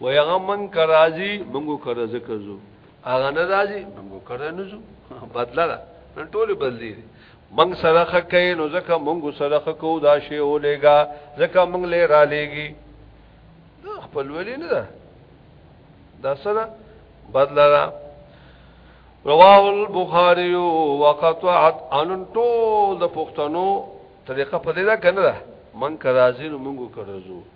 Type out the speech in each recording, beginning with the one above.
وای هغه من کرازي منګو کرا ذکر زو هغه نه راځي منګو کرا نه زو بدلا ده نن ټول بدلی دي منګ سره خکې نو ځکه منګو سره خکو دا شی اولېګا ځکه منګ لې را لېګي دا خپل ولې نه ده دا سره بدلا ده رواه البخاری وقطعت ان ټول د پښتنو طریقه په دې ده کنه من کرازي نو منګو کرا زو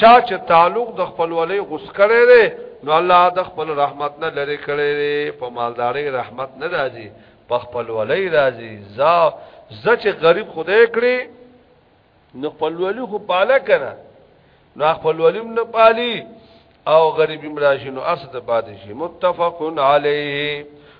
چا چې تعلق د خپلولې غوس کړي دي نو الله د خپل رحمت نه لری کړي دي په مالداري رحمت نه راځي په خپلولې راځي زا زچ غریب خدای کړي نو خپلولې خو پاله کړه نو خپلولې نه پالي او غریب امراشي نو اسد بادشي متفقن علیه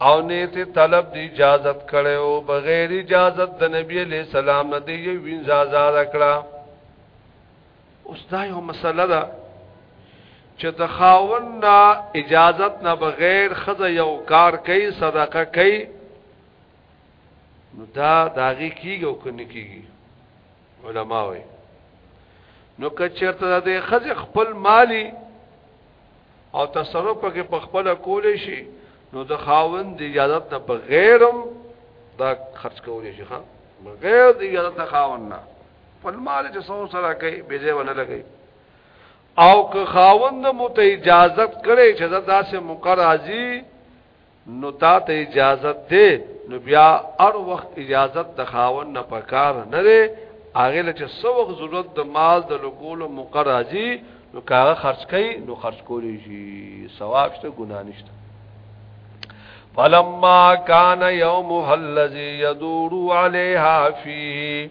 او نیت طلب دی اجازت کړي او بغیر اجازت د نبی علی السلام نه دی وینځه آزاد کړه اوس دا یو مسله ده چې د خاون نه اجازت نه بغیر خزه یو کار کوي صدقه کوي نو دا داغي کیږي او کني کیږي علما وي نو کچرته د خزه خپل مالی او تصرف پکې په خپل کول شي نو د خاوند د اجازه نه په غیرم دا خرج کول شي ښا بغیر د اجازه د خاوند نه په مال چې څو سره کوي به ځای ونه لګي او که خاوند مو ته اجازه کړي چې دا داسې مقرر راځي نو تا ته اجازت دی نو بیا هر وخت اجازت د خاون نه پکار نه دی هغه لچ سو وخت ضرورت د مال د لګول مقرازي نو کاغه خرج کړي نو خرج کولی شي ثواب شته ګنا نشته فلما كان يومها الذي يدور عليها فيه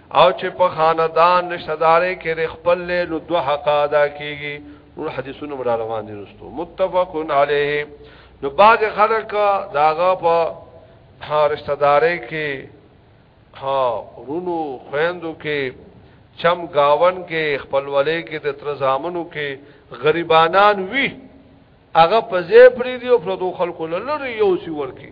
او چې په خاندان رشتہ داري کې د خپل له نو دوه حق ادا کیږي نور حدیثونه مر روان دي رسو متفق علیه نو باز خلک داغه په رشتہ داري کې ها رونو خويندو کې چم گاون کې خپلولې کې د تر زامنو کې غریبانان وی هغه په زیبری دی او پردو خلکو لری یو سی ورکی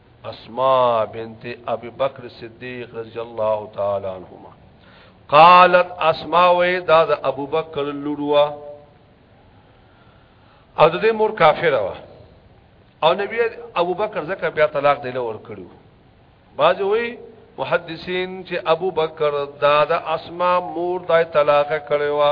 اسماء بنت ابي بکر صدیق رضی الله تعالی عنهما قالت اسماء وی دا د ابو بکر لوروا او د دې مور کافر وا او نبی ابو بکر زکه بیا طلاق دی لور کړو باز وی محدثین چې ابو بکر دا د اسماء مور دای طلاق کړو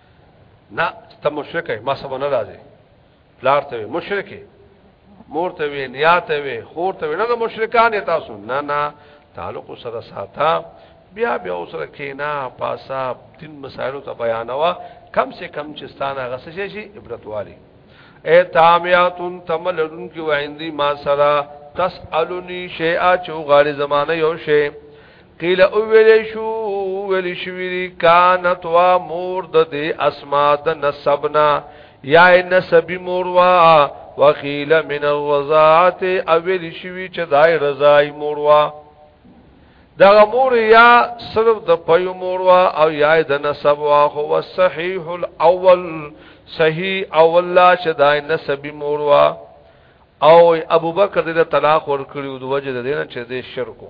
نه ته مشرک یې ما سبا نه راځي پلار ته مشرک مور ته وی نیا ته وی خور ته وی نه مشرکان تاسو نه نه تعلق سره ساته بیا بیا سره کینا پاسا دین مسائل ته بیانوا کم سے کم چستانه غسه شي عبرت والی اے تامیاتن تملن کی وعندی ما سرا تسالنی شیئا چو غاری زمانه یو شی قیل اویل شو ویل شویری کانت وا مور د دې اسما د نسبنا یا نسبی مور وا وقیل من الرضاعت اویل شوی چې دای رضای مور وا دا مور یا صرف د پيو مور وا او یا د نسب وا هو صحیح الاول صحیح اول لا چې دای نسبی مور وا او ابوبکر د طلاق ور کړیو د وجه د دینه چې د شرکو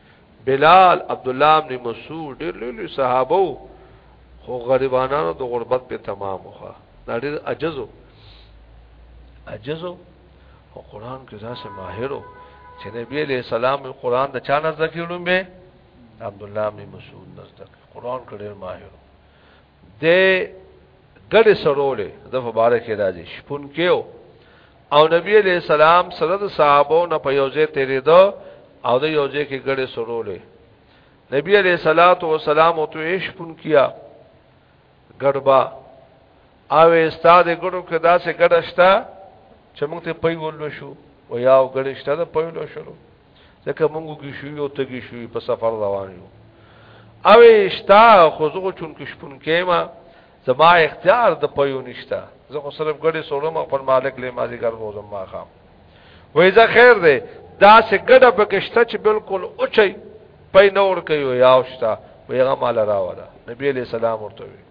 بلال عبد الله ابن مسعود ډېر لوی لوی صحابه وو خو غریبانو د غربت په تمام وخه دا ډېر عجزو عجزو او قران کې ځاسه ماهرو چې نبی عليه السلام قران د چا نزد کړم به عبد الله ابن مسعود نزد قران کې ډېر ماهرو د ګډه سرولې د مبارک راځي شپون کېو او نبی علیہ السلام سره د صحابو نه په یوځه تیرې دو او د یوځه کې ګډه سرولې نبی علیہ الصلات والسلام او ته شپون کیا ګډبا او استاد ګډو کې داسې ګډشتا چې موږ ته پي ولو شو او یاو ګډشتا د پي ولو شروع ځکه مونږ وګی شو یو تګی شو په سفر روان یو او اشتا خو زه چون کې شپون کېما زما اختیار د پيو نشتا زه خو صرف ګډه سولم خپل مالک له مازی ګر وو زما خام وای زه خیر دی دا سه ګډه پکشته چې بالکل اوچي پي نور کوي یاوشتا ویغه مال راوړه نبی علیہ السلام ورته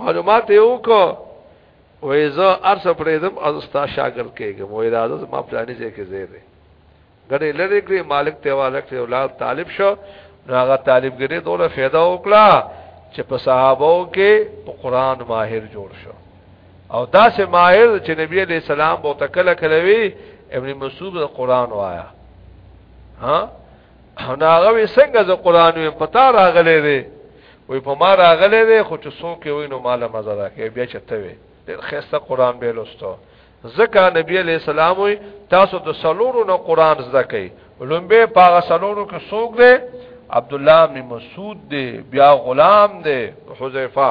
معلومات یې وکړو وې زه ارسه پرېدم او ستا شاګرد کېږم وې راځه ما پلانې ځای کې زیره غنې لری کړې مالک ته والا کړې اولاد طالب شو هغه طالب ګرې دوله फायदा وکړه چې په صحابو کې په قران ماهر جوړ شو او دا سه ماهر چې نبی عليه السلام بہت کله کله وی ابن مسعود قران وایا ها هغه وی څنګه ز قران وی پتا راغلې دی وی په ما راغلې دی خو چې څوک وی نو مال مزه راکې بیا چته وی ډېر خسته قران به لوستو ځکه نبی علی السلام وی تاسو د سلورو نو قران زده کوي لومبه پاغه سلورو کې څوک دی عبد الله بن مسعود دی بیا غلام دی حذیفه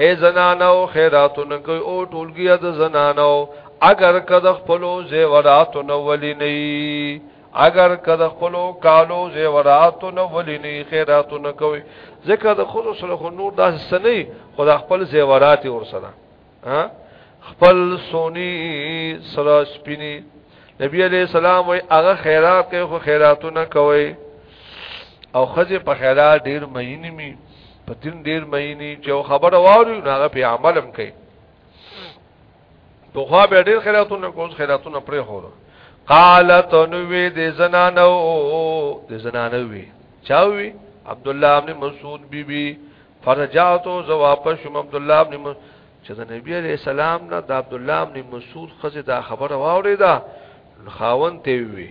اے زنانو خیراتونه کوي او ټولګي د زنانو اگر کده خپلو زیوراتو نو ولی نه اگر کده خپلو کالو زیوراتو نو ولی نه خیراتونه کوي ځکه د خود سره خو نور داس سنې خدا خپل زیورات ور سره ها خپل سونی سره سپینی نبی علیہ السلام وی هغه خیرات کوي خو خیراتونه کوي او خځه په خیرات ډیر مهینه می په دین ډیر مینی چې خبره واوري نه هغه په عمل هم کوي دوخوا به ډیر خیراتونه کوس خیراتونه پرې هورو قالت نوې د زنانو د زنانو وی چاوي عبد الله ابن مسعود بی بی فرجاتو زو واپس شم عبد الله ابن مسعود چې د نبی عليه السلام نه د عبد الله ابن مسعود خزه دا خبره واورې دا خاون ته وی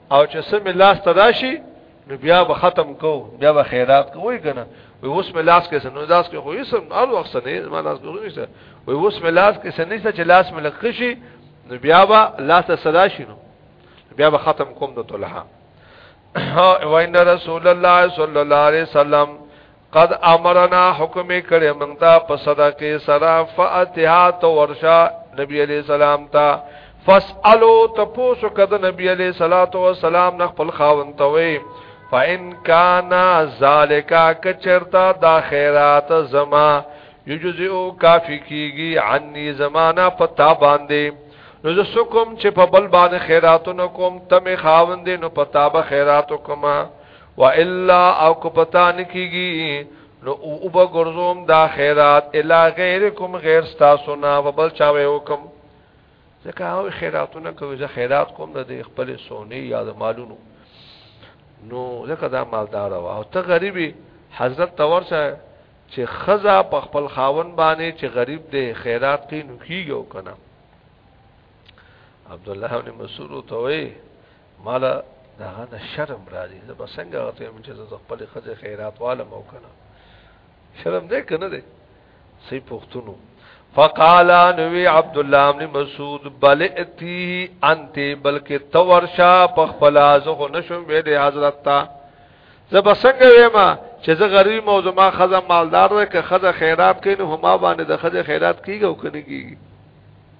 او چې سم لاس تراشي نو بیا به ختم کو بیا به خیرات کوی کنه وی اوس مې لاس کې سنو لاس کې خو یې سم هر وخت نه ما لاس کې نشته وی اوس مې لاس کې سنې څه چې لاس مې لکه شي نو بیا به لاس ته صدا شي نو بیا به ختم کوم د طلحه وان رسول الله صلی الله علیه وسلم قد امرنا حکم کړي موږ ته په صدقه سره فاتحه تو ورشا نبی علی سلام تا فاسالو تپوسو کده نبی علی صلوات و سلام نه خپل خاون ته وي فان کان ذالک کچرتا دا خیرات زما یجزئو کافی کیږي عني زمانہ پتا باندې نو زه سکم چې په بل باندې خیراتونه کوم تم خاوند نو پتا به خیراتو کومه والا او کپتا نکیږي نو او به ګرځوم دا خیرات الا غیرکم غیر تاسو نه وبل چا وکم ځکه او خیراتونه کوي زه خیرات کوم د خپل سونی یا د مالونو نو ځکه دا مالدار او ته غریبي حضرت تورشه چې خزا په خپل خاون باندې چې غریب دی خیرات کوي نو کیږي او کنه عبد الله بن مسعود ته وای مال دا غنه شرم راځي زه به څنګه غته چې زه خپل خځه خیرات والم او کنه شرم دې کنه دې سي پښتونو فقال نبی عبد الله بن مسعود بل اتی انت بلکې تورشا په خپل ازغه نشم به د حضرت تا زب څنګه وېما چې زه غریب او زما خزه مالدار ده که خزه خیرات کین هما باندې د خزه خیرات کیږي او کنه کیږي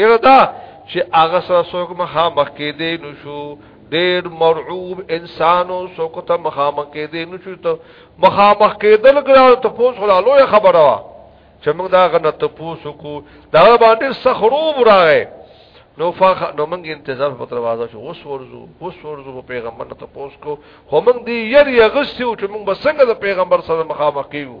یره دا چې هغه سره څوک مخامخ کې دی نو شو ډېر مرعوب انسانو څوک ته مخامخ کې دی نو شو ته مخامخ کېدل ګرانو ته پوس خلا لوی خبره وا چې موږ دا غنه ته پوس کو دا باندې سخروب راغې نو فخ نو موږ انتظار په دروازه شو اوس ورزو اوس ورزو په پیغمبر ته پوس کو خو موږ دی ير یغسیو چې موږ بسنګ د پیغمبر سره مخامخ کیو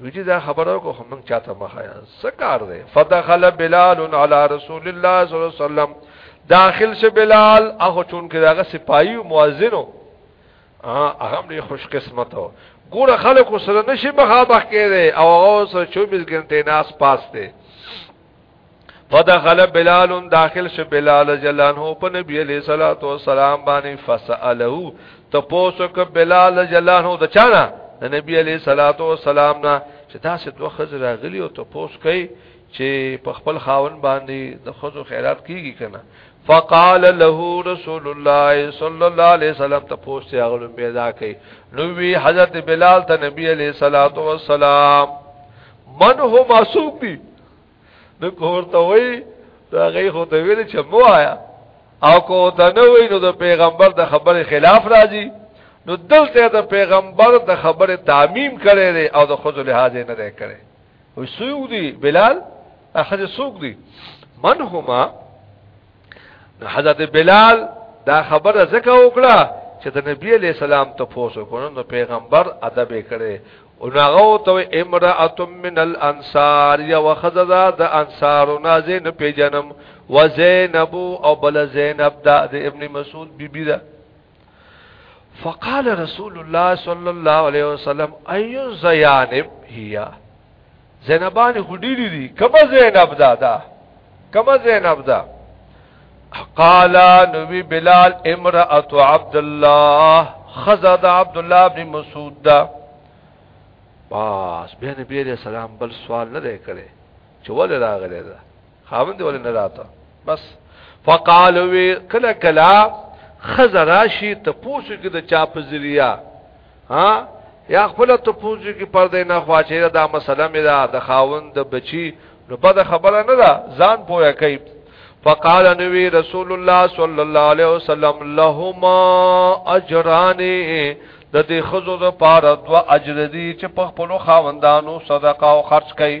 ویجی دا خبرو کو خو موږ چاته مخایا سکار دی فدخل بلال علی رسول الله صلی الله علیه وسلم داخل شه بلال اخو چون کې داغه سپایو مؤذنو هغه هم خوش قسمت و ګور خلکو سره نشي مخامخ کېده او هغه سره 24 غنټه ناس پاس دی فدخل بلال داخل ش بلال جلان هو په نبی علیہ الصلوۃ والسلام باندې فسالو تپوسو ک بلال جلان هو د چانا د نبی علیہ الصلوۃ والسلام نا چې تاسو دوه خزر غلی او تپوس کوي چې په خپل خاون باندې د خزو خیرات کیږي کنه فقال له رسول الله صلی الله علیه وسلم ته پوښتې هغه پیدا کړي نو وی حضرت بلال ته نبی علیہ الصلوۃ والسلام من هو معصوم دي نو کوته وای دا غي خو ته ویل چې مو آیا او کوته نه وای نو د پیغمبر د خبره خلاف راځي نو دلته د پیغمبر د خبره تعمیم کړي دي او د خود لحاظ نه دی کړي وسو دی بلال اخذ سوق دی من هما نو حضرت بلال دا خبره زکه وکړه چې د نبی علی سلام ته پوسو کړو نو پیغمبر ادب کړي او ناغو ته امراه من الانصار یا وخذذا د انصار نازین پیجنم وزینب او بل زینب دا د ابن مسعود بیبی بی دا فقال رسول الله صلی الله علیه وسلم ایو زیانب هي زینبان خډيري دي کما زینب دادا کما زینب دا قال نبی بلال امراه عبد الله خزد عبد الله بن مسعود دا بس بیا نبی علیہ السلام بل سوال نه کړي چې ولې راغلی دا خاوند ولې نه راته بس فقالو کلا کلا خزراشی ته پوسو کې د چا په ذریعہ ها یا خپل ته پوسو کې پر دې نه خواچې دا مسله مې دا د خاوند د بچي نو بده خبره نه ده ځان پوهه کوي فقال نبی رسول الله صلی الله علیه وسلم لهما اجران د دې خزو د پاره دوا اجر دي چې په خپل خاوندانو صدقه او خرج کوي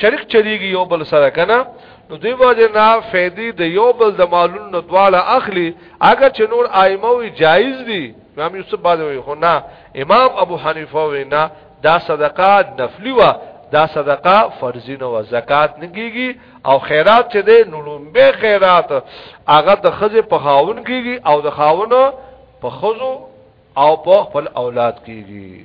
شریک چریږي یو بل سره کنه نو دوی باندې نه فیدی د یو بل د مالونو نه دواله اخلي اگر چې نور ائمه وی جایز دي امام یوسف باندې وی خو نه امام ابو حنیفه وی نه دا صدقه نفلی وا دا صدقه فرضی نه وا زکات نګيږي او خیرات چې ده نو لومبه خیرات هغه د خزه په خاون کیږي او د خاون په خزو او په خپل اولاد کیږي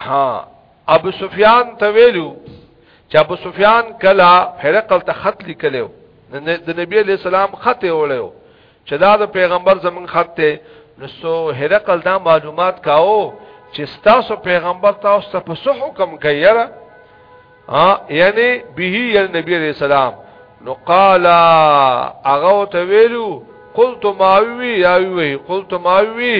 ها ابو سفیان ته ویلو چې ابو سفیان کلا هرقل ته خط لیکلو د نبی علی السلام خط وړو چې دا د پیغمبر زمون خط ته نو سو هرقل دا معلومات کاو چې ستاسو پیغمبر تاسو ته په څه حکم کوي یاره ها یعنی به یعنی نبی علیہ السلام نو قال اغه ته ویلو قلت ما وی یا وی قلت ما وی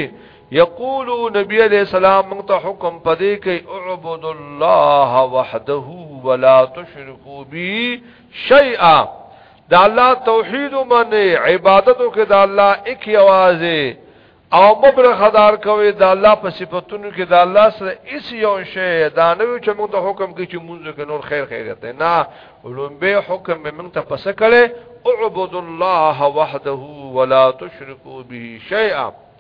یقول نبی علیہ السلام موږ ته حکم پدې کوي اعبد الله وحده ولا تشركوا به شيئا دا الله توحید منه عبادتو کې دا الله ایک یوازې او مبر خدار کوي دا الله په صفاتونو کې دا الله سره اس یو شی دا نه چې موږ ته حکم کوي چې موږ کې نور خیر خیرت نه علوم به حکم به موږ ته پس کړي اعبد الله وحده ولا تشركوا به شيئا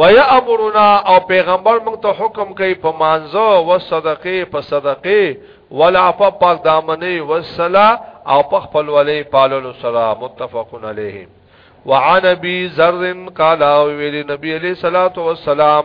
ويأمرنا او پیغمبر موږ ته حکم کوي په مانزه او صدقه په صدقه والعفو پاک دامنې والصلا او په خپل ولې پاللو سره متفقون علیه وعن ابي ذر قال ویل نبی علیہ الصلوۃ والسلام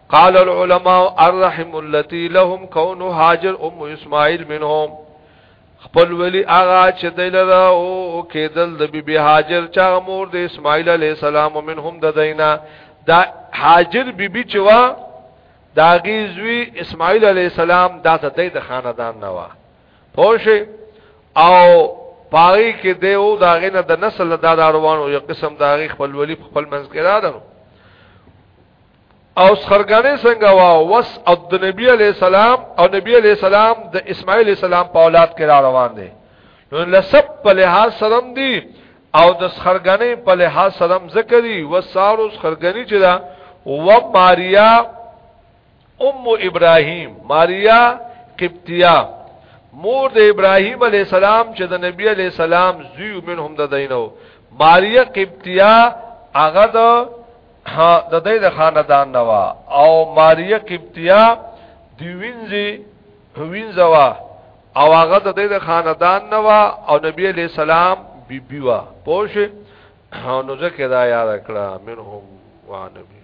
قال العلماء الرحم التي لهم كون هاجر ام اسماعيل منهم خپل ولی آغا چې دلرا او کېدل د بی بی هاجر چا مور د اسماعیل علی السلام منهم د دینا دا هاجر بی بی چې وا داغي زوی اسماعیل علی السلام دا د د خاندان نه وا پوه او پاری کې دی او داغه نه د نسل د دا روانو یو قسم داغي خپل ولی خپل منځ کې را درو او سرګنې څنګه وا وس او د نبی علی السلام او نبی علی السلام د اسماعیل علی السلام په اولاد کې را روان دي نو لسب په لحاظ سرم دي او د سرګنې په لحاظ سرم ذکرې وسارو سرګنې چې دا و ماریا ام ابراهیم ماریا قبطیه مور د ابراهیم علی السلام چې د نبی علی السلام زوی منهم د دینو ماریا قبطیه هغه د ها د دې د خاندان نوا او ماریه قبطیه دی وینځي وینځوا او هغه د دې د خاندان نوا او نبی علی سلام بی بی وا پوه شئ نو ځکه دا یاد کړه منهم وانبی